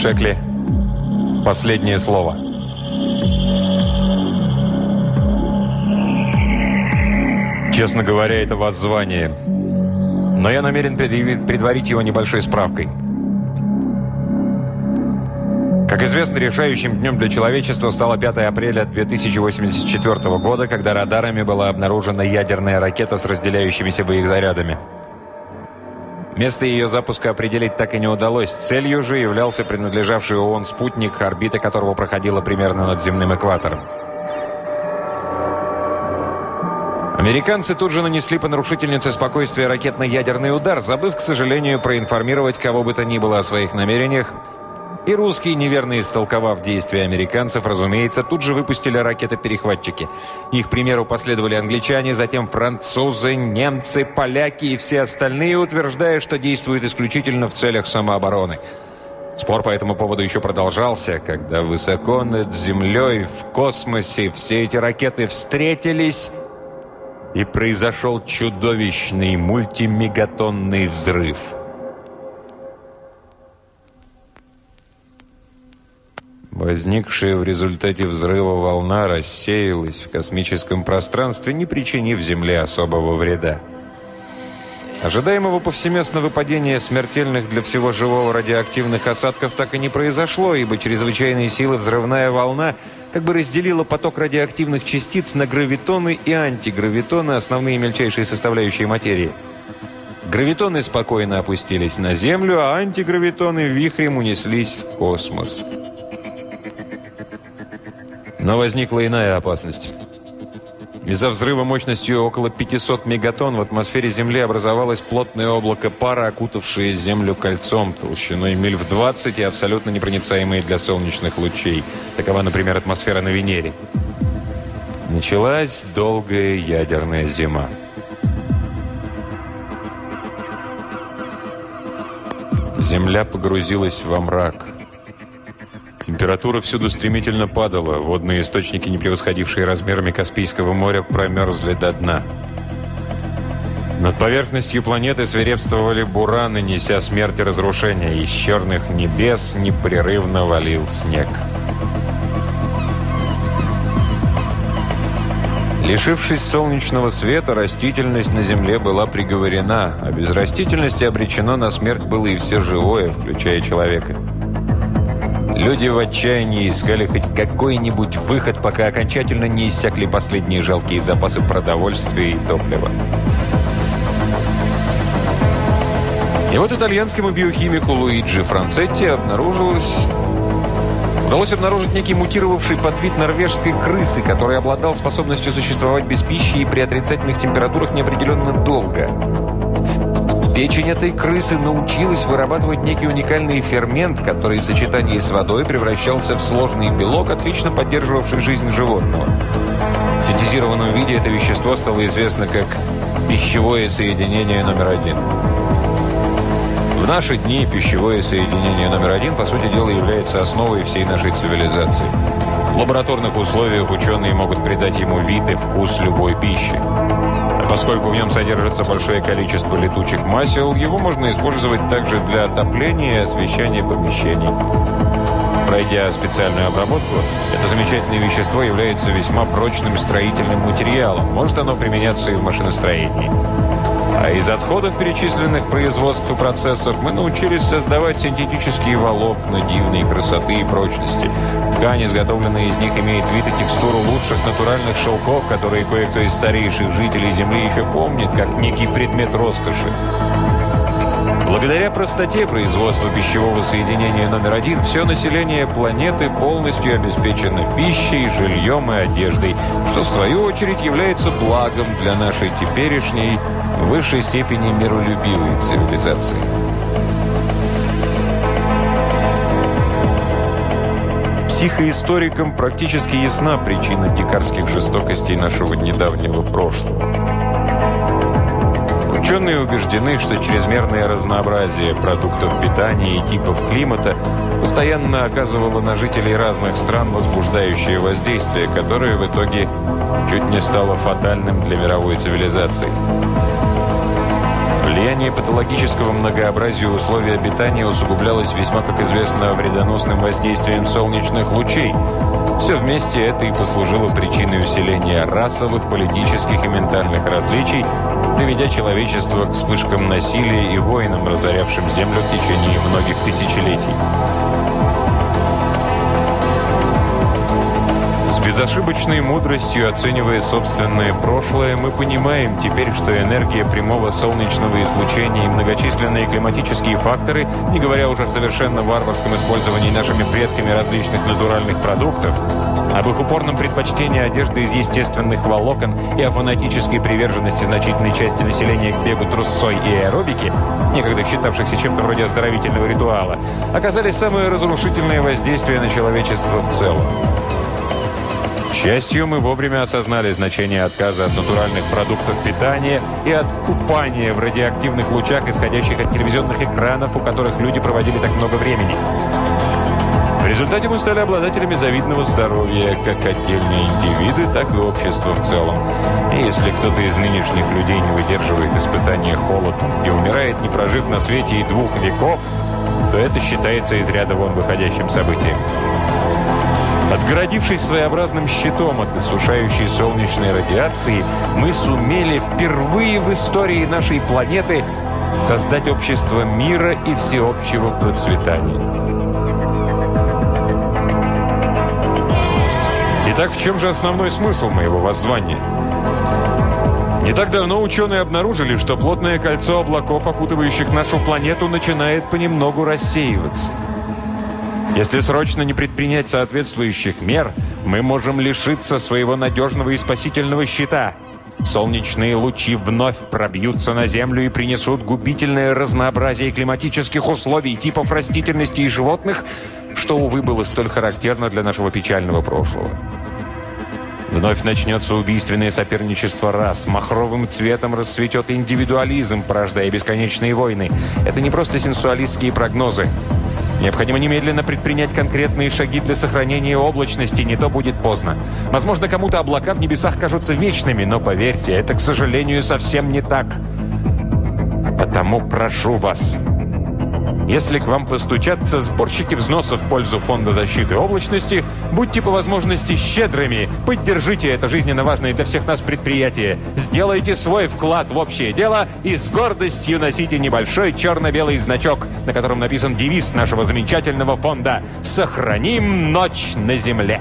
Шекли, последнее слово. Честно говоря, это воззвание. Но я намерен предварить его небольшой справкой. Как известно, решающим днем для человечества стало 5 апреля 2084 года, когда радарами была обнаружена ядерная ракета с разделяющимися боезарядами. Место ее запуска определить так и не удалось. Целью же являлся принадлежавший ООН спутник, орбита которого проходила примерно над земным экватором. Американцы тут же нанесли по нарушительнице спокойствия ракетно-ядерный удар, забыв, к сожалению, проинформировать кого бы то ни было о своих намерениях, и русские, неверно истолковав действия американцев, разумеется, тут же выпустили ракеты-перехватчики. Их примеру последовали англичане, затем французы, немцы, поляки и все остальные, утверждая, что действуют исключительно в целях самообороны. Спор по этому поводу еще продолжался, когда высоко над землей, в космосе, все эти ракеты встретились, и произошел чудовищный мультимегатонный взрыв – Возникшая в результате взрыва волна рассеялась в космическом пространстве, не причинив Земле особого вреда. Ожидаемого повсеместного выпадения смертельных для всего живого радиоактивных осадков так и не произошло, ибо чрезвычайные силы взрывная волна как бы разделила поток радиоактивных частиц на гравитоны и антигравитоны, основные мельчайшие составляющие материи. Гравитоны спокойно опустились на Землю, а антигравитоны вихрем унеслись в космос. Но возникла иная опасность. Из-за взрыва мощностью около 500 мегатонн в атмосфере Земли образовалось плотное облако пара, окутавшее Землю кольцом толщиной миль в 20 и абсолютно непроницаемые для солнечных лучей. Такова, например, атмосфера на Венере. Началась долгая ядерная зима. Земля погрузилась во мрак – Температура всюду стремительно падала, водные источники, не превосходившие размерами Каспийского моря, промерзли до дна. Над поверхностью планеты свирепствовали бураны, неся смерть и разрушение. Из черных небес непрерывно валил снег. Лишившись солнечного света, растительность на Земле была приговорена, а без растительности обречено на смерть было и все живое, включая человека. Люди в отчаянии искали хоть какой-нибудь выход, пока окончательно не иссякли последние жалкие запасы продовольствия и топлива. И вот итальянскому биохимику Луиджи Францетти обнаружилось... Удалось обнаружить некий мутировавший подвид норвежской крысы, который обладал способностью существовать без пищи и при отрицательных температурах неопределенно долго. Печень этой крысы научилась вырабатывать некий уникальный фермент, который в сочетании с водой превращался в сложный белок, отлично поддерживавший жизнь животного. В синтезированном виде это вещество стало известно как пищевое соединение номер один. В наши дни пищевое соединение номер один, по сути дела, является основой всей нашей цивилизации. В лабораторных условиях ученые могут придать ему вид и вкус любой пищи. Поскольку в нем содержится большое количество летучих масел, его можно использовать также для отопления и освещения помещений. Пройдя специальную обработку, это замечательное вещество является весьма прочным строительным материалом. Может оно применяться и в машиностроении. А из отходов перечисленных производств и процессов мы научились создавать синтетические волокна дивной красоты и прочности. Ткань, изготовленная из них, имеет вид и текстуру лучших натуральных шелков, которые кое-кто из старейших жителей Земли еще помнит, как некий предмет роскоши. Благодаря простоте производства пищевого соединения номер один, все население планеты полностью обеспечено пищей, жильем и одеждой, что в свою очередь является благом для нашей теперешней, в высшей степени миролюбивой цивилизации. Психоисторикам практически ясна причина дикарских жестокостей нашего недавнего прошлого. Ученые убеждены, что чрезмерное разнообразие продуктов питания и типов климата постоянно оказывало на жителей разных стран возбуждающее воздействие, которое в итоге чуть не стало фатальным для мировой цивилизации. Влияние патологического многообразия условий обитания усугублялось весьма, как известно, вредоносным воздействием солнечных лучей. Все вместе это и послужило причиной усиления расовых, политических и ментальных различий, приведя человечество к вспышкам насилия и войнам, разорявшим Землю в течение многих тысячелетий. Безошибочной мудростью оценивая собственное прошлое, мы понимаем теперь, что энергия прямого солнечного излучения и многочисленные климатические факторы, не говоря уже о совершенно варварском использовании нашими предками различных натуральных продуктов, об их упорном предпочтении одежды из естественных волокон и о фанатической приверженности значительной части населения к бегу трусцой и аэробике, некогда считавшихся чем-то вроде оздоровительного ритуала, оказали самое разрушительное воздействие на человечество в целом счастью, мы вовремя осознали значение отказа от натуральных продуктов питания и от купания в радиоактивных лучах, исходящих от телевизионных экранов, у которых люди проводили так много времени. В результате мы стали обладателями завидного здоровья, как отдельные индивиды, так и общество в целом. И если кто-то из нынешних людей не выдерживает испытания холодом и умирает, не прожив на свете и двух веков, то это считается из ряда вон выходящим событием. Отгородившись своеобразным щитом от иссушающей солнечной радиации, мы сумели впервые в истории нашей планеты создать общество мира и всеобщего процветания. Итак, в чем же основной смысл моего воззвания? Не так давно ученые обнаружили, что плотное кольцо облаков, окутывающих нашу планету, начинает понемногу рассеиваться – если срочно не предпринять соответствующих мер, мы можем лишиться своего надежного и спасительного щита. Солнечные лучи вновь пробьются на Землю и принесут губительное разнообразие климатических условий, типов растительности и животных, что, увы, было столь характерно для нашего печального прошлого. Вновь начнется убийственное соперничество рас. Махровым цветом расцветет индивидуализм, порождая бесконечные войны. Это не просто сенсуалистские прогнозы. Необходимо немедленно предпринять конкретные шаги для сохранения облачности, не то будет поздно. Возможно, кому-то облака в небесах кажутся вечными, но поверьте, это, к сожалению, совсем не так. Потому прошу вас, если к вам постучатся сборщики взносов в пользу Фонда защиты облачности, будьте по возможности щедрыми, поддержите это жизненно важное для всех нас предприятие, сделайте свой вклад в общее дело и с гордостью носите небольшой черно-белый значок, на котором написан девиз нашего замечательного фонда «Сохраним ночь на земле».